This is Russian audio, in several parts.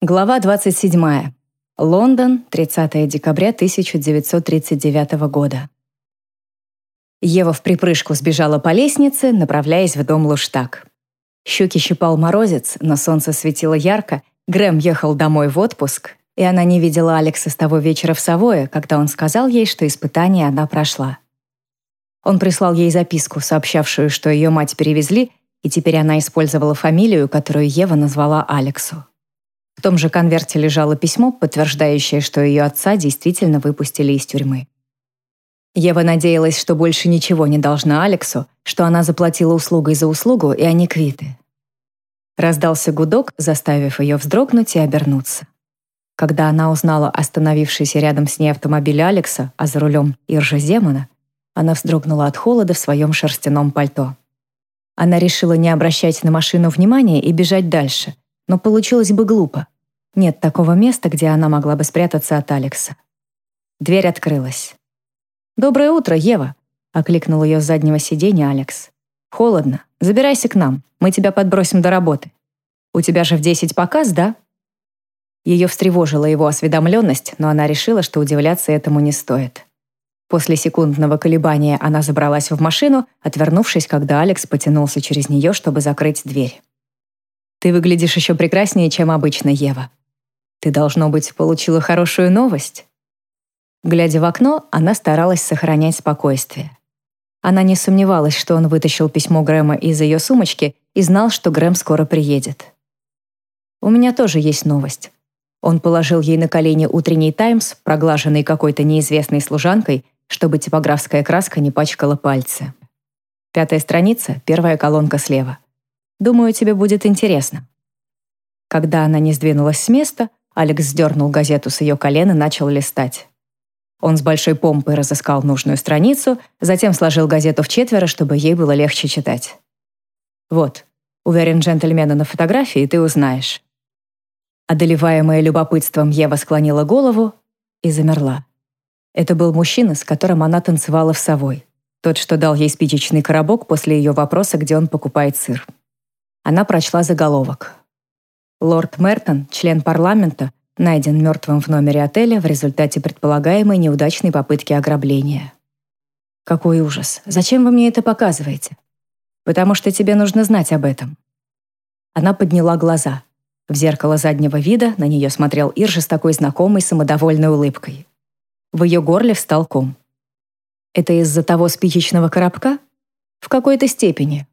Глава 27. Лондон, 30 декабря 1939 года. Ева в припрыжку сбежала по лестнице, направляясь в дом Луштаг. Щеки щипал морозец, но солнце светило ярко, Грэм ехал домой в отпуск, и она не видела Алекса с того вечера в Савое, когда он сказал ей, что испытание она прошла. Он прислал ей записку, сообщавшую, что ее мать перевезли, и теперь она использовала фамилию, которую Ева назвала Алексу. В том же конверте лежало письмо, подтверждающее, что ее отца действительно выпустили из тюрьмы. Ева надеялась, что больше ничего не должна Алексу, что она заплатила услугой за услугу, и они квиты. Раздался гудок, заставив ее вздрогнуть и обернуться. Когда она узнала остановившийся рядом с ней автомобиль Алекса, а за рулем Иржа Земана, она вздрогнула от холода в своем шерстяном пальто. Она решила не обращать на машину внимания и бежать дальше — но получилось бы глупо. Нет такого места, где она могла бы спрятаться от Алекса. Дверь открылась. «Доброе утро, Ева!» — окликнул ее с заднего сиденья Алекс. «Холодно. Забирайся к нам. Мы тебя подбросим до работы. У тебя же в десять показ, да?» Ее встревожила его осведомленность, но она решила, что удивляться этому не стоит. После секундного колебания она забралась в машину, отвернувшись, когда Алекс потянулся через нее, чтобы закрыть дверь. Ты выглядишь еще прекраснее, чем обычно, Ева. Ты, должно быть, получила хорошую новость. Глядя в окно, она старалась сохранять спокойствие. Она не сомневалась, что он вытащил письмо Грэма из ее сумочки и знал, что Грэм скоро приедет. «У меня тоже есть новость». Он положил ей на колени утренний «Таймс», проглаженный какой-то неизвестной служанкой, чтобы типографская краска не пачкала пальцы. Пятая страница, первая колонка слева. Думаю, тебе будет интересно». Когда она не сдвинулась с места, Алекс сдернул газету с ее колен и начал листать. Он с большой помпой разыскал нужную страницу, затем сложил газету в четверо, чтобы ей было легче читать. «Вот, уверен, джентльмена на фотографии ты узнаешь». Одолеваемая любопытством, Ева склонила голову и замерла. Это был мужчина, с которым она танцевала в Совой. Тот, что дал ей спичечный коробок после ее вопроса, где он покупает сыр. Она прочла заголовок. Лорд Мертон, член парламента, найден мертвым в номере отеля в результате предполагаемой неудачной попытки ограбления. Какой ужас. Зачем вы мне это показываете? Потому что тебе нужно знать об этом. Она подняла глаза. В зеркало заднего вида на нее смотрел Иржи с такой знакомой самодовольной улыбкой. В ее горле встал ком. Это из-за того спичечного коробка? В какой-то степени.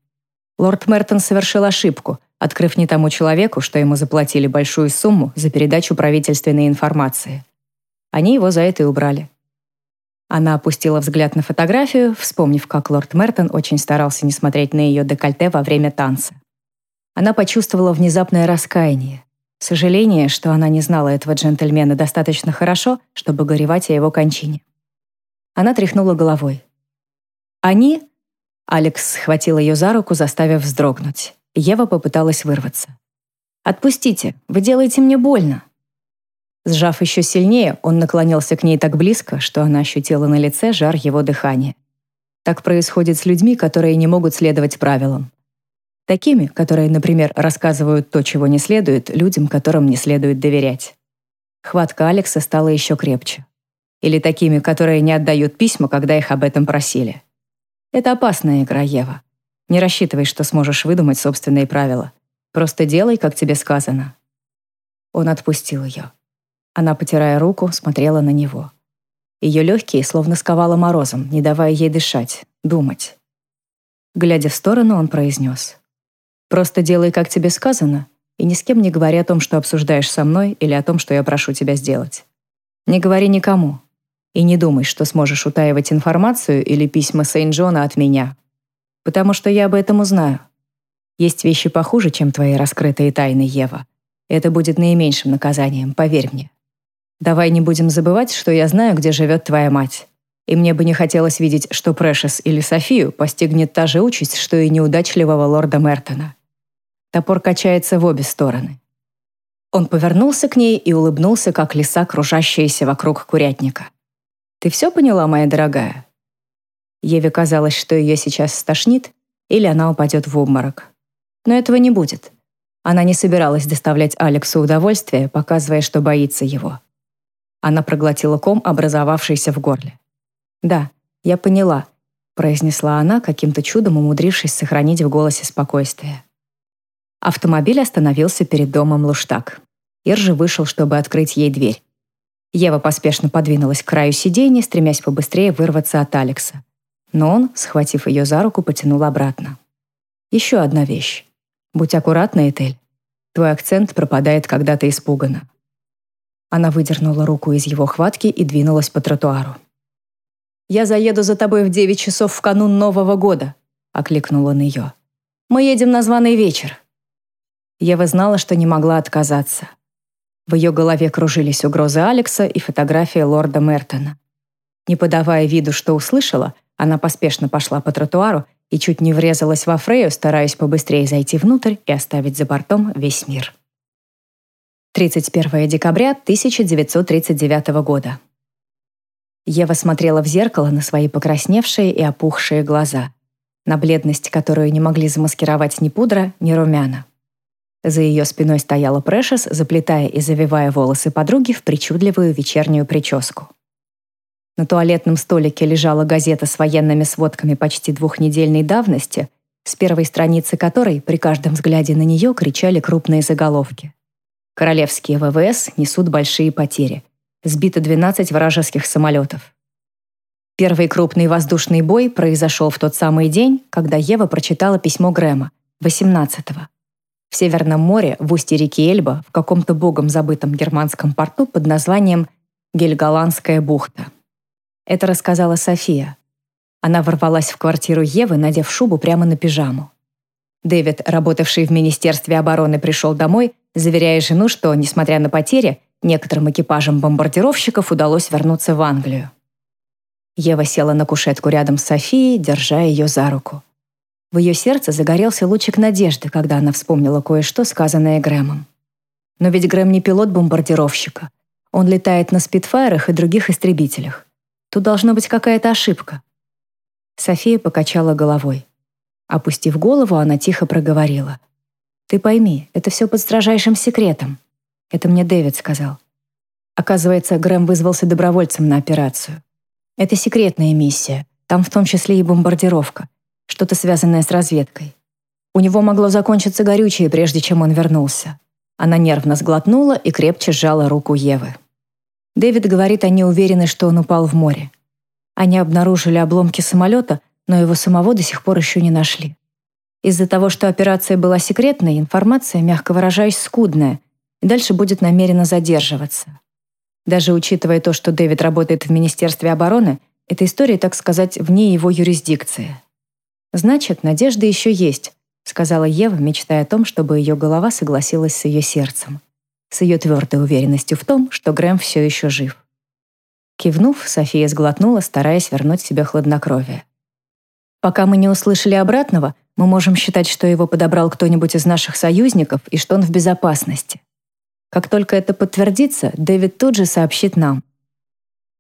Лорд Мертон совершил ошибку, открыв не тому человеку, что ему заплатили большую сумму за передачу правительственной информации. Они его за это и убрали. Она опустила взгляд на фотографию, вспомнив, как лорд Мертон очень старался не смотреть на ее декольте во время танца. Она почувствовала внезапное раскаяние, сожаление, что она не знала этого джентльмена достаточно хорошо, чтобы горевать о его кончине. Она тряхнула головой. Они Алекс схватил ее за руку, заставив вздрогнуть. Ева попыталась вырваться. «Отпустите, вы делаете мне больно». Сжав еще сильнее, он наклонился к ней так близко, что она ощутила на лице жар его дыхания. Так происходит с людьми, которые не могут следовать правилам. Такими, которые, например, рассказывают то, чего не следует, людям, которым не следует доверять. Хватка Алекса стала еще крепче. Или такими, которые не отдают письма, когда их об этом просили. Это опасная игра, Ева. Не рассчитывай, что сможешь выдумать собственные правила. Просто делай, как тебе сказано». Он отпустил ее. Она, потирая руку, смотрела на него. Ее легкие словно сковало морозом, не давая ей дышать, думать. Глядя в сторону, он произнес. «Просто делай, как тебе сказано, и ни с кем не говори о том, что обсуждаешь со мной или о том, что я прошу тебя сделать. Не говори никому, и не думай, что сможешь утаивать информацию или письма Сейн-Джона от меня. Потому что я об этом узнаю. Есть вещи похуже, чем твои раскрытые тайны, Ева. Это будет наименьшим наказанием, поверь мне. Давай не будем забывать, что я знаю, где живет твоя мать. И мне бы не хотелось видеть, что Прэшес или Софию постигнет та же участь, что и неудачливого лорда Мертона. Топор качается в обе стороны. Он повернулся к ней и улыбнулся, как лиса, кружащаяся вокруг курятника. Ты все поняла, моя дорогая?» Еве казалось, что ее сейчас стошнит, или она упадет в обморок. Но этого не будет. Она не собиралась доставлять Алексу удовольствие, показывая, что боится его. Она проглотила ком, образовавшийся в горле. «Да, я поняла», — произнесла она, каким-то чудом умудрившись сохранить в голосе спокойствие. Автомобиль остановился перед домом Луштаг. Иржи вышел, чтобы открыть ей дверь. Ева поспешно подвинулась к краю сиденья, стремясь побыстрее вырваться от Алекса. Но он, схватив ее за руку, потянул обратно. «Еще одна вещь. Будь аккуратна, Этель. Твой акцент пропадает, когда ты испугана». Она выдернула руку из его хватки и двинулась по тротуару. «Я заеду за тобой в девять часов в канун Нового года», — окликнул он ее. «Мы едем на званый вечер». Ева знала, что не могла отказаться. В ее голове кружились угрозы Алекса и фотография лорда Мертона. Не подавая виду, что услышала, она поспешно пошла по тротуару и чуть не врезалась во Фрею, стараясь побыстрее зайти внутрь и оставить за бортом весь мир. 31 декабря 1939 года. Ева смотрела в зеркало на свои покрасневшие и опухшие глаза, на бледность, которую не могли замаскировать ни пудра, ни румяна. За ее спиной стояла Прэшес, заплетая и завивая волосы подруги в причудливую вечернюю прическу. На туалетном столике лежала газета с военными сводками почти двухнедельной давности, с первой страницы которой при каждом взгляде на нее кричали крупные заголовки. Королевские ВВС несут большие потери. Сбито 12 вражеских самолетов. Первый крупный воздушный бой произошел в тот самый день, когда Ева прочитала письмо Грэма, 18-го. В Северном море, в устье реки Эльба, в каком-то богом забытом германском порту под названием Гельголандская бухта. Это рассказала София. Она ворвалась в квартиру Евы, надев шубу прямо на пижаму. Дэвид, работавший в Министерстве обороны, пришел домой, заверяя жену, что, несмотря на потери, некоторым экипажам бомбардировщиков удалось вернуться в Англию. Ева села на кушетку рядом с Софией, держа ее за руку. В ее сердце загорелся лучик надежды, когда она вспомнила кое-что, сказанное Грэмом. Но ведь Грэм не пилот бомбардировщика. Он летает на спидфайрах и других истребителях. Тут должна быть какая-то ошибка. София покачала головой. Опустив голову, она тихо проговорила. «Ты пойми, это все под строжайшим секретом. Это мне Дэвид сказал. Оказывается, Грэм вызвался добровольцем на операцию. Это секретная миссия, там в том числе и бомбардировка что-то связанное с разведкой. У него могло закончиться горючее, прежде чем он вернулся. Она нервно сглотнула и крепче сжала руку Евы. Дэвид говорит, они уверены, что он упал в море. Они обнаружили обломки самолета, но его самого до сих пор еще не нашли. Из-за того, что операция была секретной, информация, мягко выражаясь, скудная, и дальше будет намеренно задерживаться. Даже учитывая то, что Дэвид работает в Министерстве обороны, эта история, так сказать, вне его юрисдикции. «Значит, надежда еще есть», — сказала Ева, мечтая о том, чтобы ее голова согласилась с ее сердцем, с ее твердой уверенностью в том, что Грэм все еще жив. Кивнув, София сглотнула, стараясь вернуть себе хладнокровие. «Пока мы не услышали обратного, мы можем считать, что его подобрал кто-нибудь из наших союзников и что он в безопасности. Как только это подтвердится, Дэвид тут же сообщит нам».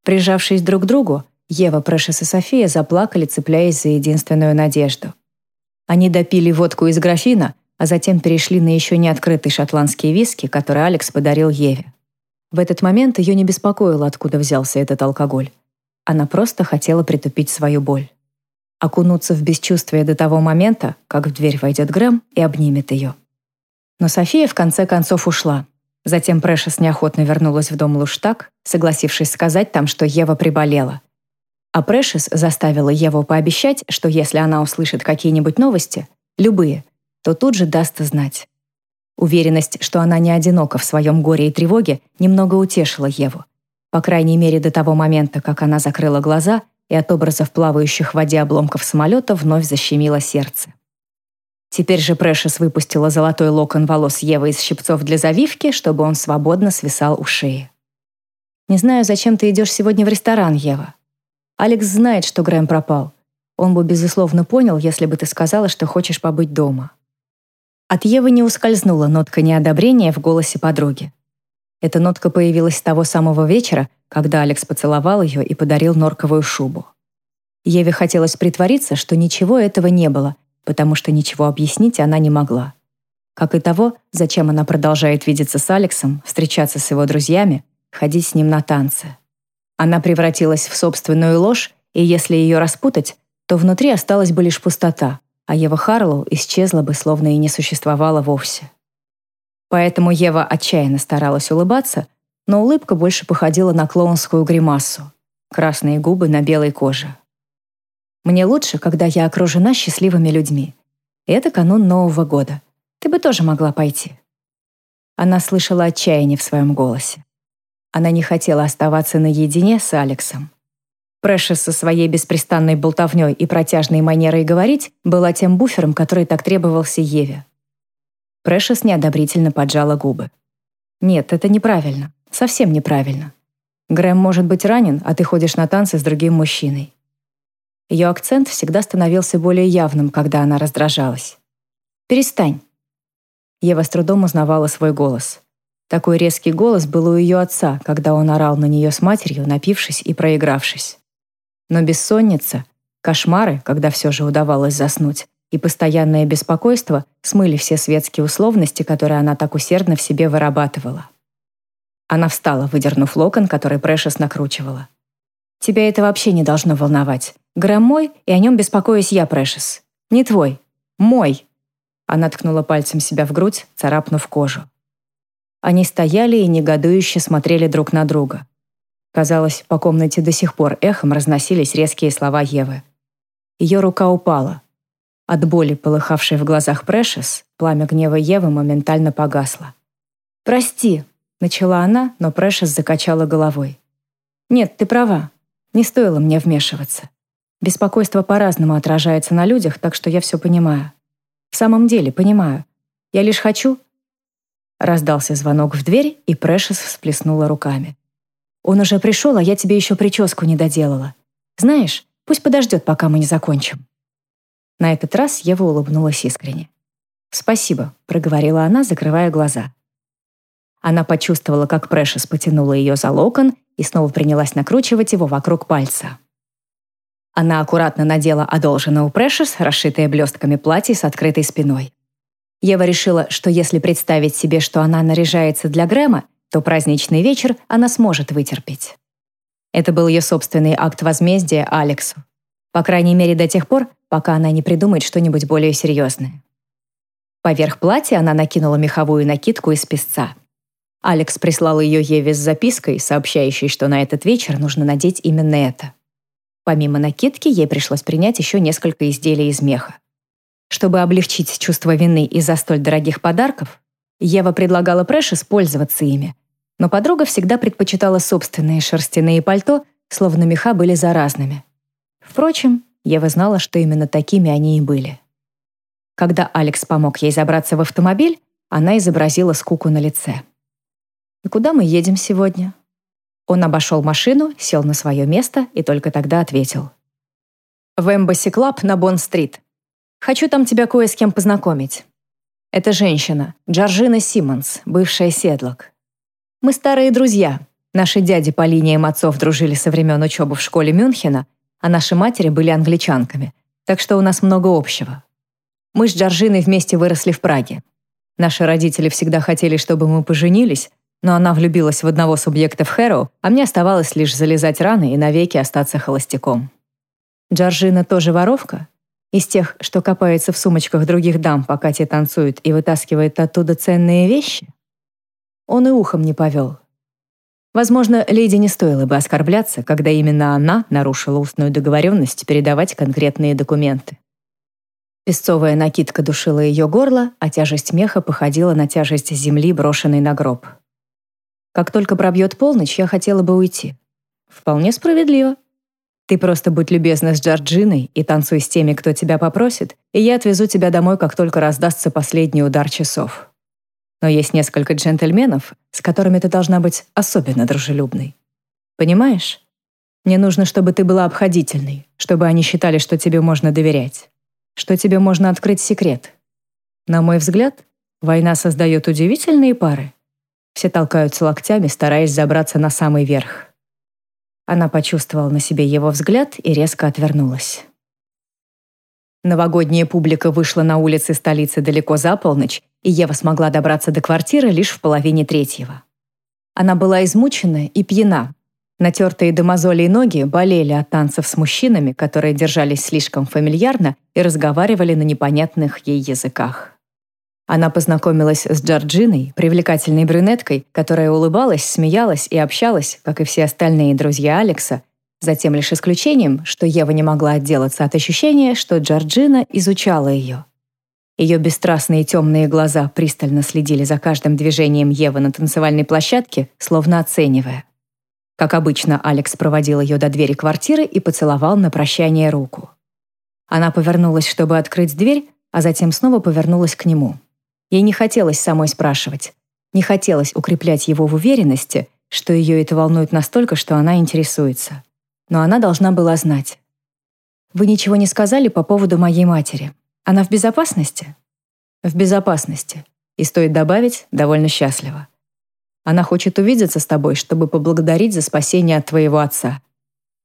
Прижавшись друг к другу, Ева, Прэшес и София заплакали, цепляясь за единственную надежду. Они допили водку из графина, а затем перешли на еще не открытый шотландский виски, который Алекс подарил Еве. В этот момент ее не беспокоило, откуда взялся этот алкоголь. Она просто хотела притупить свою боль. Окунуться в бесчувствие до того момента, как в дверь войдет Грэм и обнимет ее. Но София в конце концов ушла. Затем Прэшес неохотно вернулась в дом Луштаг, согласившись сказать там, что Ева приболела, а Прэшес заставила Еву пообещать, что если она услышит какие-нибудь новости, любые, то тут же даст знать. Уверенность, что она не одинока в своем горе и тревоге, немного утешила Еву. По крайней мере, до того момента, как она закрыла глаза, и от образов плавающих в воде обломков самолета вновь защемило сердце. Теперь же Прэшес выпустила золотой локон волос Евы из щипцов для завивки, чтобы он свободно свисал у шеи. «Не знаю, зачем ты идешь сегодня в ресторан, Ева. Алекс знает, что Грэм пропал. Он бы, безусловно, понял, если бы ты сказала, что хочешь побыть дома. От Евы не ускользнула нотка неодобрения в голосе подруги. Эта нотка появилась с того самого вечера, когда Алекс поцеловал ее и подарил норковую шубу. Еве хотелось притвориться, что ничего этого не было, потому что ничего объяснить она не могла. как и того, зачем она продолжает видеться с Алексом, встречаться с его друзьями, ходить с ним на танцы. Она превратилась в собственную ложь, и если ее распутать, то внутри осталась бы лишь пустота, а Ева Харлоу исчезла бы, словно и не существовала вовсе. Поэтому Ева отчаянно старалась улыбаться, но улыбка больше походила на клоунскую гримасу. Красные губы на белой коже. «Мне лучше, когда я окружена счастливыми людьми. Это канун Нового года. Ты бы тоже могла пойти». Она слышала отчаяние в своем голосе. Она не хотела оставаться наедине с Алексом. Прэшес со своей беспрестанной болтовней и протяжной манерой говорить была тем буфером, который так требовался Еве. Прэшес неодобрительно поджала губы. «Нет, это неправильно. Совсем неправильно. Грэм может быть ранен, а ты ходишь на танцы с другим мужчиной». Ее акцент всегда становился более явным, когда она раздражалась. «Перестань». Ева с трудом узнавала свой голос. Такой резкий голос был у ее отца, когда он орал на нее с матерью, напившись и проигравшись. Но бессонница, кошмары, когда все же удавалось заснуть, и постоянное беспокойство смыли все светские условности, которые она так усердно в себе вырабатывала. Она встала, выдернув локон, который Прэшес накручивала. «Тебя это вообще не должно волновать. Грэм мой, и о нем беспокоюсь я, Прэшес. Не твой. Мой!» Она ткнула пальцем себя в грудь, царапнув кожу. Они стояли и негодующе смотрели друг на друга. Казалось, по комнате до сих пор эхом разносились резкие слова Евы. Ее рука упала. От боли, полыхавшей в глазах Прэшес, пламя гнева Евы моментально погасло. «Прости», — начала она, но Прэшес закачала головой. «Нет, ты права. Не стоило мне вмешиваться. Беспокойство по-разному отражается на людях, так что я все понимаю. В самом деле, понимаю. Я лишь хочу...» Раздался звонок в дверь, и Прэшес всплеснула руками. Он уже пришел, а я тебе еще прическу не доделала. Знаешь, пусть подождет, пока мы не закончим». На этот раз Ева улыбнулась искренне. «Спасибо», — проговорила она, закрывая глаза. Она почувствовала, как Прэшес потянула ее за локон и снова принялась накручивать его вокруг пальца. Она аккуратно надела одолженное у Прэшес, расшитое блестками платье с открытой спиной. Ева решила, что если представить себе, что она наряжается для Грэма, то праздничный вечер она сможет вытерпеть. Это был ее собственный акт возмездия Алексу. По крайней мере, до тех пор, пока она не придумает что-нибудь более серьезное. Поверх платья она накинула меховую накидку из песца. Алекс прислал ее Еве с запиской, сообщающей, что на этот вечер нужно надеть именно это. Помимо накидки, ей пришлось принять еще несколько изделий из меха. Чтобы облегчить чувство вины из-за столь дорогих подарков, Ева предлагала Прэш использоваться ими, но подруга всегда предпочитала собственные шерстяные пальто, словно меха были заразными. Впрочем, Ева знала, что именно такими они и были. Когда Алекс помог ей забраться в автомобиль, она изобразила скуку на лице. «И куда мы едем сегодня?» Он обошел машину, сел на свое место и только тогда ответил. «В Embassy Club на Бонд-стрит. Хочу там тебя кое с кем познакомить. Это женщина, Джорджина Симмонс, бывшая седлок. Мы старые друзья. Наши дяди по линиям отцов дружили со времен учебы в школе Мюнхена, а наши матери были англичанками, так что у нас много общего. Мы с Джорджиной вместе выросли в Праге. Наши родители всегда хотели, чтобы мы поженились, но она влюбилась в одного субъекта в Хэроу, а мне оставалось лишь залезать раны и навеки остаться холостяком. Джорджина тоже воровка? Из тех, что копается в сумочках других дам, пока те танцуют, и вытаскивает оттуда ценные вещи? Он и ухом не повел. Возможно, леди не стоило бы оскорбляться, когда именно она нарушила устную договоренность передавать конкретные документы. Песцовая накидка душила ее горло, а тяжесть меха походила на тяжесть земли, брошенной на гроб. Как только пробьет полночь, я хотела бы уйти. Вполне справедливо. Ты просто будь любезна с Джорджиной и танцуй с теми, кто тебя попросит, и я отвезу тебя домой, как только раздастся последний удар часов но есть несколько джентльменов, с которыми ты должна быть особенно дружелюбной. Понимаешь? Мне нужно, чтобы ты была обходительной, чтобы они считали, что тебе можно доверять, что тебе можно открыть секрет. На мой взгляд, война создает удивительные пары. Все толкаются локтями, стараясь забраться на самый верх. Она почувствовала на себе его взгляд и резко отвернулась. Новогодняя публика вышла на улицы столицы далеко за полночь, и Ева смогла добраться до квартиры лишь в половине третьего. Она была измучена и пьяна. Натертые до мозолей ноги болели от танцев с мужчинами, которые держались слишком фамильярно и разговаривали на непонятных ей языках. Она познакомилась с Джорджиной, привлекательной брюнеткой, которая улыбалась, смеялась и общалась, как и все остальные друзья Алекса, за тем лишь исключением, что Ева не могла отделаться от ощущения, что Джорджина изучала ее. Ее бесстрастные темные глаза пристально следили за каждым движением Евы на танцевальной площадке, словно оценивая. Как обычно, Алекс проводил ее до двери квартиры и поцеловал на прощание руку. Она повернулась, чтобы открыть дверь, а затем снова повернулась к нему. Ей не хотелось самой спрашивать. Не хотелось укреплять его в уверенности, что ее это волнует настолько, что она интересуется. Но она должна была знать. «Вы ничего не сказали по поводу моей матери. Она в безопасности?» «В безопасности. И стоит добавить, довольно счастлива. Она хочет увидеться с тобой, чтобы поблагодарить за спасение от твоего отца.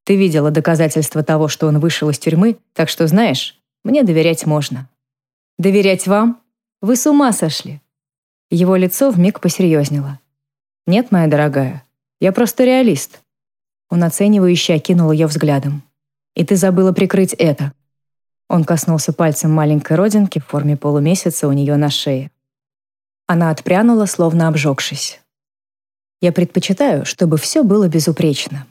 Ты видела доказательства того, что он вышел из тюрьмы, так что, знаешь, мне доверять можно». «Доверять вам?» Вы с ума сошли!» Его лицо вмиг посерьезнело. «Нет, моя дорогая, я просто реалист». Он оценивающе окинул ее взглядом. «И ты забыла прикрыть это». Он коснулся пальцем маленькой родинки в форме полумесяца у нее на шее. Она отпрянула, словно обжегшись. «Я предпочитаю, чтобы все было безупречно».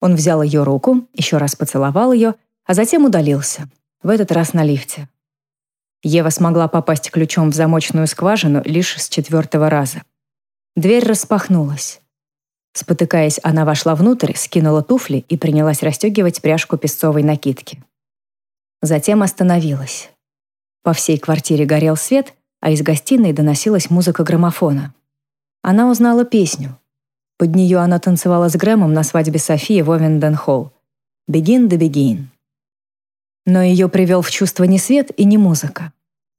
Он взял ее руку, еще раз поцеловал ее, а затем удалился, в этот раз на лифте. Ева смогла попасть ключом в замочную скважину лишь с четвертого раза. Дверь распахнулась. Спотыкаясь, она вошла внутрь, скинула туфли и принялась расстегивать пряжку песцовой накидки. Затем остановилась. По всей квартире горел свет, а из гостиной доносилась музыка граммофона. Она узнала песню. Под нее она танцевала с Грэмом на свадьбе Софии в Овенден-Холл. «Begin the begin». Но ее привел в чувство не свет и не музыка.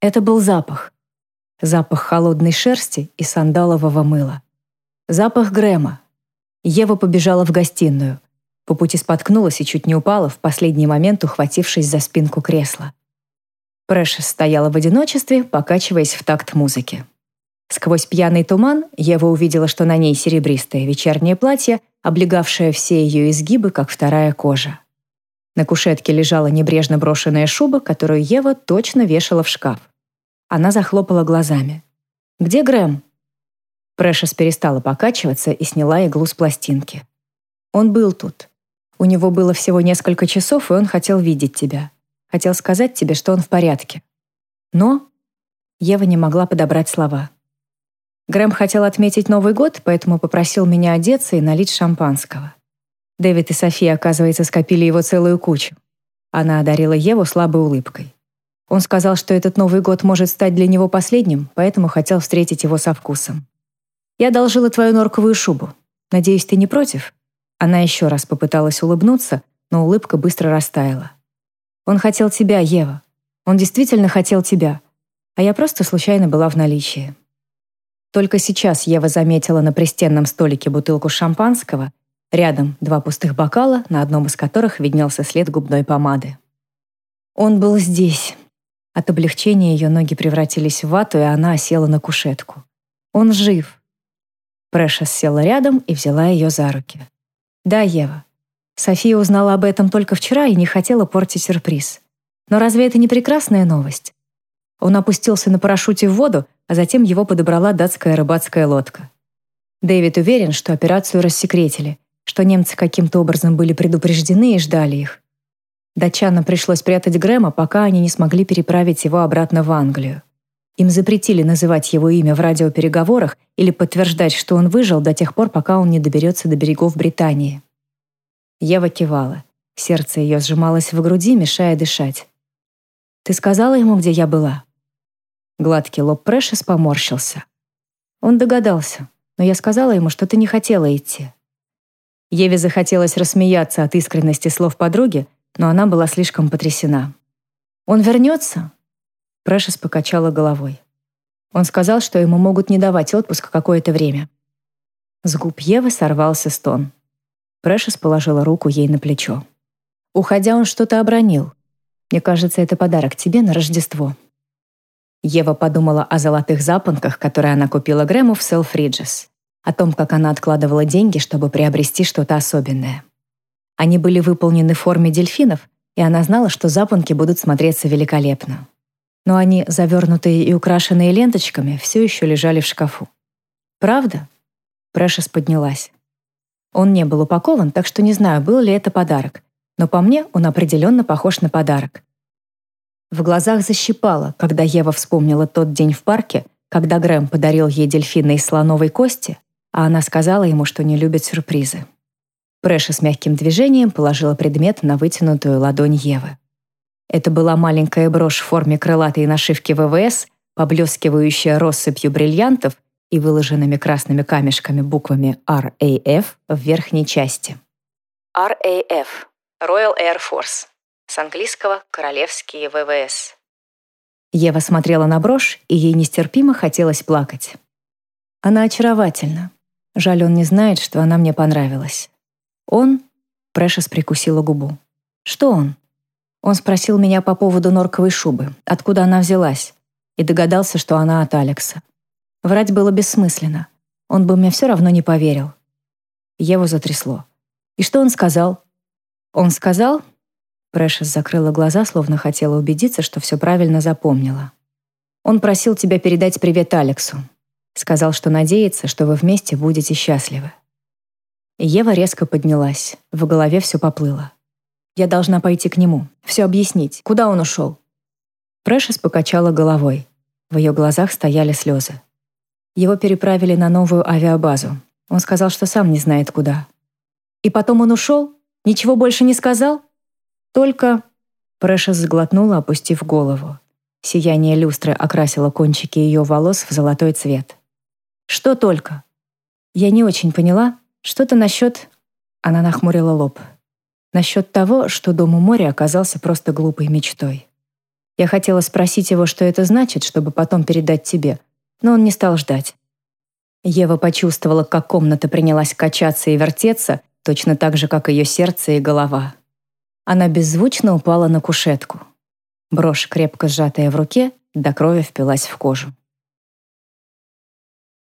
Это был запах. Запах холодной шерсти и сандалового мыла. Запах Грэма. Ева побежала в гостиную. По пути споткнулась и чуть не упала, в последний момент ухватившись за спинку кресла. Прэшес стояла в одиночестве, покачиваясь в такт музыки. Сквозь пьяный туман Ева увидела, что на ней серебристое вечернее платье, облегавшее все ее изгибы, как вторая кожа. На кушетке лежала небрежно брошенная шуба, которую Ева точно вешала в шкаф. Она захлопала глазами. «Где Грэм?» Прэшес перестала покачиваться и сняла иглу с пластинки. «Он был тут. У него было всего несколько часов, и он хотел видеть тебя. Хотел сказать тебе, что он в порядке. Но...» Ева не могла подобрать слова. Грэм хотел отметить Новый год, поэтому попросил меня одеться и налить шампанского. Дэвид и София, оказывается, скопили его целую кучу. Она одарила Еву слабой улыбкой. Он сказал, что этот Новый год может стать для него последним, поэтому хотел встретить его со вкусом. «Я одолжила твою норковую шубу. Надеюсь, ты не против?» Она еще раз попыталась улыбнуться, но улыбка быстро растаяла. «Он хотел тебя, Ева. Он действительно хотел тебя. А я просто случайно была в наличии». Только сейчас Ева заметила на пристенном столике бутылку шампанского Рядом два пустых бокала, на одном из которых виднелся след губной помады. Он был здесь. От облегчения ее ноги превратились в вату, и она села на кушетку. Он жив. Прэшес села рядом и взяла ее за руки. «Да, Ева. София узнала об этом только вчера и не хотела портить сюрприз. Но разве это не прекрасная новость?» Он опустился на парашюте в воду, а затем его подобрала датская рыбацкая лодка. Дэвид уверен, что операцию рассекретили, что немцы каким-то образом были предупреждены и ждали их. Датчанам пришлось прятать Грэма, пока они не смогли переправить его обратно в Англию. Им запретили называть его имя в радиопереговорах или подтверждать, что он выжил до тех пор, пока он не доберется до берегов Британии. Ева кивала. Сердце ее сжималось в груди, мешая дышать. «Ты сказала ему, где я была?» Гладкий лоб Прэшес поморщился. Он догадался, но я сказала ему, что ты не хотела идти. Еве захотелось рассмеяться от искренности слов подруги, но она была слишком потрясена. «Он вернется?» Прэшес покачала головой. Он сказал, что ему могут не давать отпуск какое-то время. С губ Евы сорвался стон. Прэшес положила руку ей на плечо. Уходя, он что-то обронил. Мне кажется, это подарок тебе на Рождество». Ева подумала о золотых запонках, которые она купила Грэму в Селфриджес, о том, как она откладывала деньги, чтобы приобрести что-то особенное. Они были выполнены в форме дельфинов, и она знала, что запонки будут смотреться великолепно. Но они, завернутые и украшенные ленточками, все еще лежали в шкафу. «Правда?» Прэшес поднялась. Он не был упакован, так что не знаю, был ли это подарок. Но по мне он определенно похож на подарок. В глазах защипало, когда Ева вспомнила тот день в парке, когда Грэм подарил ей дельфина из слоновой кости, а она сказала ему, что не любит сюрпризы. Прэша с мягким движением положила предмет на вытянутую ладонь Евы. Это была маленькая брошь в форме крылатой нашивки ВВС, поблескивающая россыпью бриллиантов и выложенными красными камешками буквами RAF в верхней части. RAF – Royal Air Force. С английского «Королевские ВВС». Ева смотрела на брошь, и ей нестерпимо хотелось плакать. Она очаровательна. Жаль, он не знает, что она мне понравилась. Он... Прэшес прикусила губу. Что он? Он спросил меня по поводу норковой шубы, откуда она взялась, и догадался, что она от Алекса. Врать было бессмысленно. Он бы мне все равно не поверил. Еву затрясло. И что он сказал? Он сказал... Прэшес закрыла глаза, словно хотела убедиться, что все правильно запомнила. Он просил тебя передать привет Алексу. Сказал, что надеется, что вы вместе будете счастливы. Ева резко поднялась. В голове все поплыло. Я должна пойти к нему, все объяснить. Куда он ушел? Прэшес покачала головой. В ее глазах стояли слезы. Его переправили на новую авиабазу. Он сказал, что сам не знает куда. И потом он ушел? Ничего больше не сказал? Только... Прэшес сглотнула, опустив голову. Сияние люстры окрасило кончики ее волос в золотой цвет. «Что только?» Я не очень поняла, что-то насчет... Она нахмурила лоб. Насчет того, что дом у моря оказался просто глупой мечтой. Я хотела спросить его, что это значит, чтобы потом передать тебе, но он не стал ждать. Ева почувствовала, как комната принялась качаться и вертеться, точно так же, как ее сердце и голова. Она беззвучно упала на кушетку. Брошь, крепко сжатая в руке, до крови впилась в кожу.